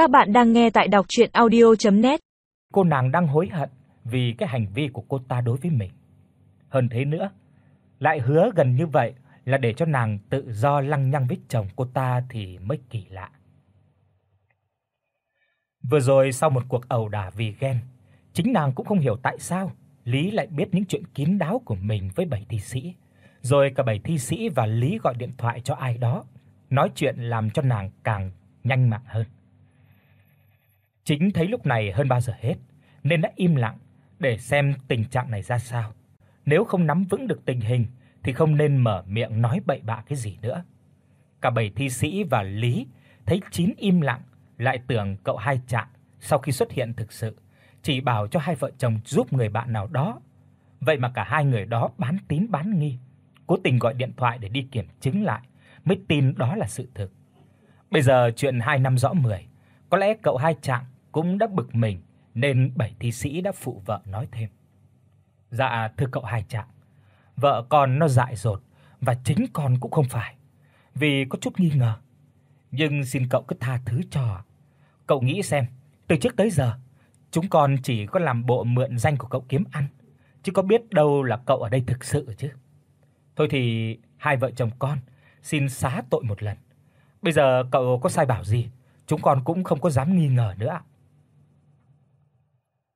Các bạn đang nghe tại đọc audio net Cô nàng đang hối hận vì cái hành vi của cô ta đối với mình. Hơn thế nữa, lại hứa gần như vậy là để cho nàng tự do lăng nhăng với chồng cô ta thì mới kỳ lạ. Vừa rồi sau một cuộc ẩu đả vì ghen, chính nàng cũng không hiểu tại sao Lý lại biết những chuyện kín đáo của mình với bảy thi sĩ. Rồi cả bảy thi sĩ và Lý gọi điện thoại cho ai đó, nói chuyện làm cho nàng càng nhanh mạng hơn. Chính thấy lúc này hơn bao giờ hết nên đã im lặng để xem tình trạng này ra sao. Nếu không nắm vững được tình hình thì không nên mở miệng nói bậy bạ cái gì nữa. Cả bảy thi sĩ và Lý thấy chín im lặng, lại tưởng cậu hai Trạng sau khi xuất hiện thực sự chỉ bảo cho hai vợ chồng giúp người bạn nào đó. Vậy mà cả hai người đó bán tín bán nghi, cố tình gọi điện thoại để đi kiểm chứng lại mới tin đó là sự thực. Bây giờ chuyện hai năm rõ mười, có lẽ cậu hai Trạng cũng đã bực mình nên bảy thi sĩ đã phụ vợ nói thêm. Dạ thưa cậu hai Trạng, vợ con nó dại dột và chính con cũng không phải, vì có chút nghi ngờ. Nhưng xin cậu cứ tha thứ cho. Cậu nghĩ xem, từ trước tới giờ chúng con chỉ có làm bộ mượn danh của cậu kiếm ăn, chứ có biết đâu là cậu ở đây thực sự chứ. Thôi thì hai vợ chồng con xin xá tội một lần. Bây giờ cậu có sai bảo gì, chúng con cũng không có dám nghi ngờ nữa ạ.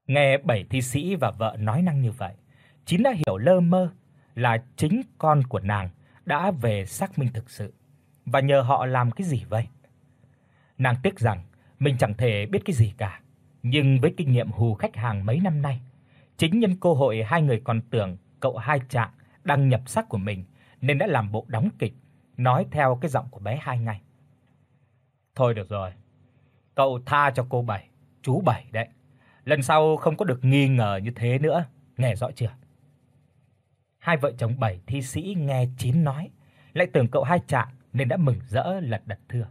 Nghe bảy thi sĩ và vợ nói năng như vậy, Chín đã hiểu lơ mơ là chính con của nàng đã về xác minh thực sự và nhờ họ làm cái gì vậy? Nàng tiếc rằng mình chẳng thể biết cái gì cả, nhưng với kinh nghiệm hù khách hàng mấy năm nay, chính nhân cơ hội hai người còn tưởng cậu hai trạng đang nhập xác của mình nên đã làm bộ đóng kịch, nói theo cái giọng của bé hai ngay. Thôi được rồi. Cậu tha cho cô Bảy, chú Bảy đấy. Lần sau không có được nghi ngờ như thế nữa, nghe rõ chưa? Hai vợ chồng Bảy thi sĩ nghe chín nói, lại tưởng cậu hai trạng nên đã mừng rỡ lật đật thưa.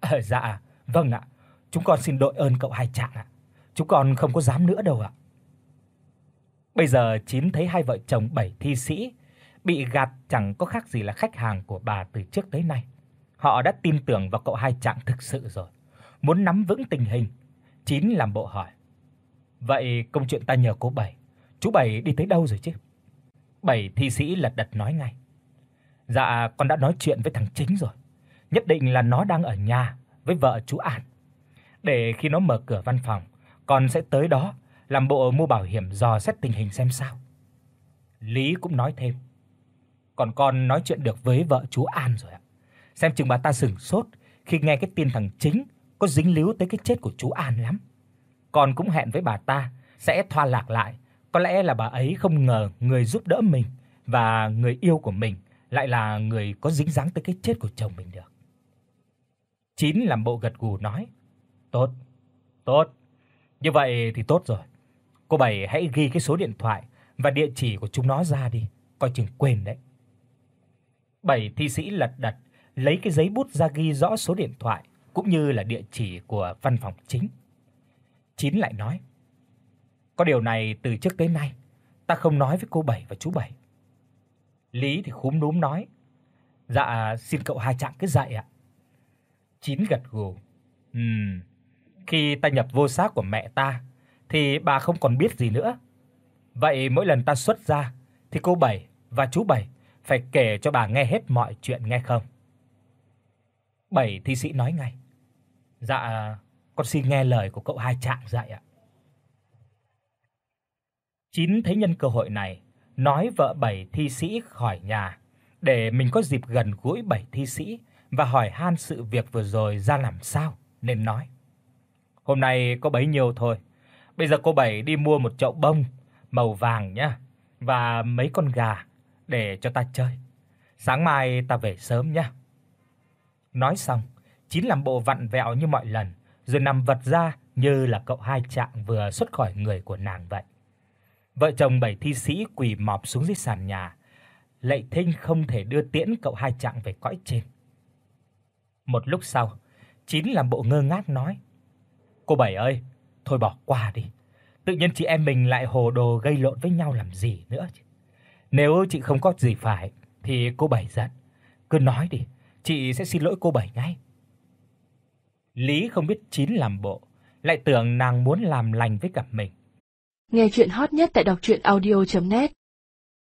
À, dạ, vâng ạ. Chúng con xin đội ơn cậu hai trạng ạ. Chúng con không có dám nữa đâu ạ. Bây giờ chín thấy hai vợ chồng Bảy thi sĩ bị gạt chẳng có khác gì là khách hàng của bà từ trước tới nay. Họ đã tin tưởng vào cậu hai trạng thực sự rồi, muốn nắm vững tình hình. Chín làm bộ hỏi: "Vậy công chuyện ta nhờ cô Bảy, chú Bảy đi tới đâu rồi chứ?" Bảy thi sĩ lật đật nói ngay: "Dạ, con đã nói chuyện với thằng Chính rồi. Nhất định là nó đang ở nhà với vợ chú An. Để khi nó mở cửa văn phòng, con sẽ tới đó làm bộ mua bảo hiểm dò xét tình hình xem sao." Lý cũng nói thêm: "Còn con nói chuyện được với vợ chú An rồi ạ. Xem chừng bà ta sửng sốt khi nghe cái tin thằng Chính có dính líu tới cái chết của chú An lắm. Con cũng hẹn với bà ta sẽ thoa lạc lại, có lẽ là bà ấy không ngờ người giúp đỡ mình và người yêu của mình lại là người có dính dáng tới cái chết của chồng mình được." Chín làm bộ gật gù nói: "Tốt, tốt. Như vậy thì tốt rồi. Cô Bảy hãy ghi cái số điện thoại và địa chỉ của chúng nó ra đi, coi chừng quên đấy." Bảy thi sĩ lật đật lấy cái giấy bút ra ghi rõ số điện thoại cũng như là địa chỉ của văn phòng chính. Chín lại nói: "Có điều này từ trước tới nay ta không nói với cô Bảy và chú Bảy." Lý thì khúm núm nói: "Dạ xin cậu hai trạng cứ dạy ạ." Chín gật gù: "Ừm, khi ta nhập vô xác của mẹ ta thì bà không còn biết gì nữa. Vậy mỗi lần ta xuất ra thì cô Bảy và chú Bảy phải kể cho bà nghe hết mọi chuyện nghe không?" Bảy thi sĩ nói ngay. Dạ, con xin nghe lời của cậu hai trạng dạy ạ. Chín thấy nhân cơ hội này, nói vợ bảy thi sĩ khỏi nhà để mình có dịp gần gũi bảy thi sĩ và hỏi han sự việc vừa rồi ra làm sao nên nói. Hôm nay có bấy nhiêu thôi. Bây giờ cô bảy đi mua một chậu bông màu vàng nhá và mấy con gà để cho ta chơi. Sáng mai ta về sớm nhá. Nói xong, Chín làm bộ vặn vẹo như mọi lần, rồi nằm vật ra như là cậu hai trạng vừa xuất khỏi người của nàng vậy. Vợ chồng bảy thi sĩ quỳ mọp xuống dưới sàn nhà, lạy thinh không thể đưa tiễn cậu hai trạng về cõi trên. Một lúc sau, Chín làm bộ ngơ ngác nói: "Cô bảy ơi, thôi bỏ qua đi. Tự nhiên chị em mình lại hồ đồ gây lộn với nhau làm gì nữa chứ. Nếu chị không có gì phải thì cô bảy giận, cứ nói đi, chị sẽ xin lỗi cô bảy ngay." Lý không biết Chín làm bộ, lại tưởng nàng muốn làm lành với cả mình. Nghe chuyện hot nhất tại đọc audio net